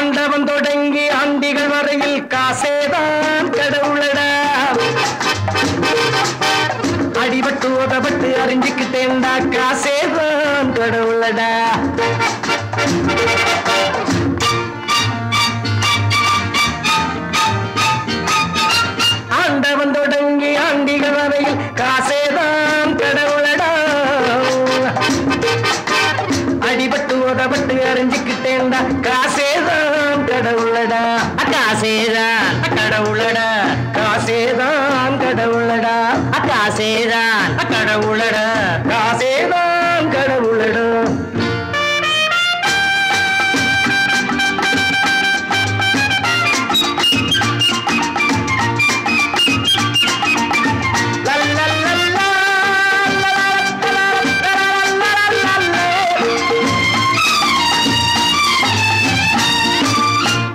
ஆண்டவன் தொடங்கி ஆண்டிகள் வரையில் காசேதான் கடவுளடா. அடிபட்டு உதப்பட்டு அறிஞ்சுக்கிட்டேன்டா காசேதான் கடவுளடா. ஆண்டவன் தொடங்கி ஆண்டிகள் வரையில் காசேதான் கடவுளடா. அடிபட்டு உதப்பட்டு அறிஞ்சுக்கிட்டேன்டா காசேதான் காசேதான். கடவுளடா காசேதான் கடவுளடா.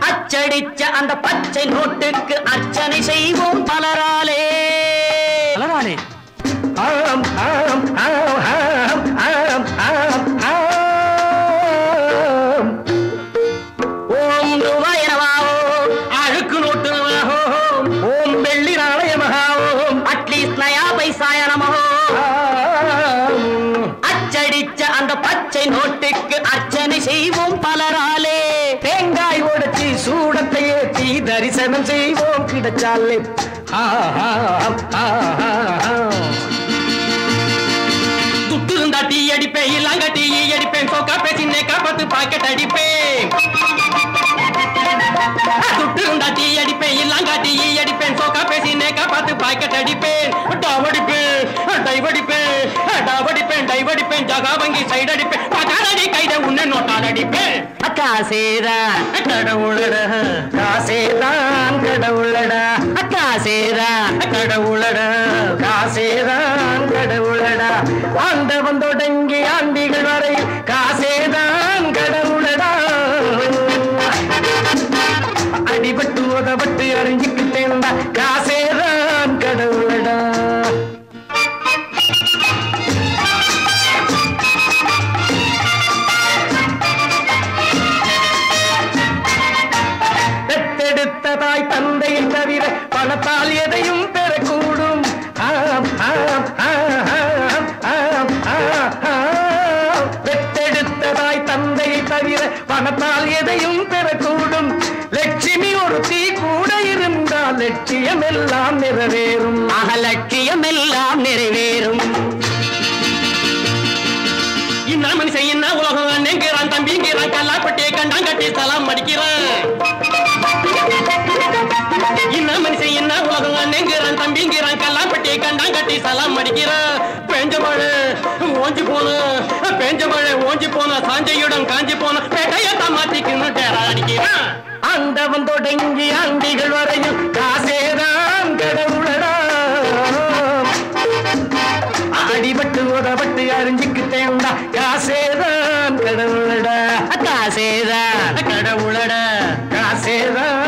அச்சடிச்ச அந்த பச்சை நோட்டுக்கு அர்ச்சனை செய்வோம். நோட்டுக்கு அர்ச்சனை செய்வோம் பலராலே. தேங்காய் உடைச்சி சூடத்தை ஏற்றி தரிசனம் செய்வோம் கிடைச்சாலே. ஆ, டீ அடிப்பேன் இல்லாங்க டீ அடிப்பேன் சோக்கா பேசினே காப்பாத்து பாக்கெட் அடிப்பேன். துட்டு டீ அடிப்பேன் இல்லாங்க டீ அடிப்பேன் சோக்கா பேசினே காப்பாத்து பாக்கெட் அடிப்பேன். டாவடிப்பேன் டைவடிப்பேன் டைவடிப்பேன் ஜகா வங்கி சைடு அடிப்பேன். பகாரடி கைத உன்னை நோட்டால் அடிப்பேன் காசேதான் கடவுளடா காசேதான் கடவுளடா காசேதான் கடவுளடா காசேதான் கடவுளடா ஆண்டவன் தொடங்கி தவிர பணத்தால் எதையும் பெறக்கூடும். ஆம், தந்தையை தவிர பணத்தால் எதையும் பெறக்கூடும். லட்சுமி ஒரு தீ கூட இருந்தால் லட்சியம் எல்லாம் நிறைவேறும். ஆக லட்சியம் எல்லாம் நிறைவேறும். இந்த மனுஷன் என்ன உலகம்? அண்ணங்கிறான் தம்பிங்கிறான் கல்லாப்பட்டியை கண்டான் கட்டி சலாம் அடிக்கிறான். கட்டி சலாம் அடிக்கிறான் பெஞ்ச மழை ஓஞ்சி போன பெஞ்ச மழை ஓஞ்சி போன சாஞ்சையுடன் காஞ்சி போன பேட்டையத்தை மாத்திக்கணும் டேரா அடிக்கிறான் ஆண்டவன் தொடங்கி ஆண்டிகள் வரையும் காசேதான் கடவுளடா. அடிபட்டு உதப்பட்டு அறிஞ்சுக்கிட்டேன்டா காசேதான் கடவுளடா. காசேதான் கடவுளடா. காசேதான்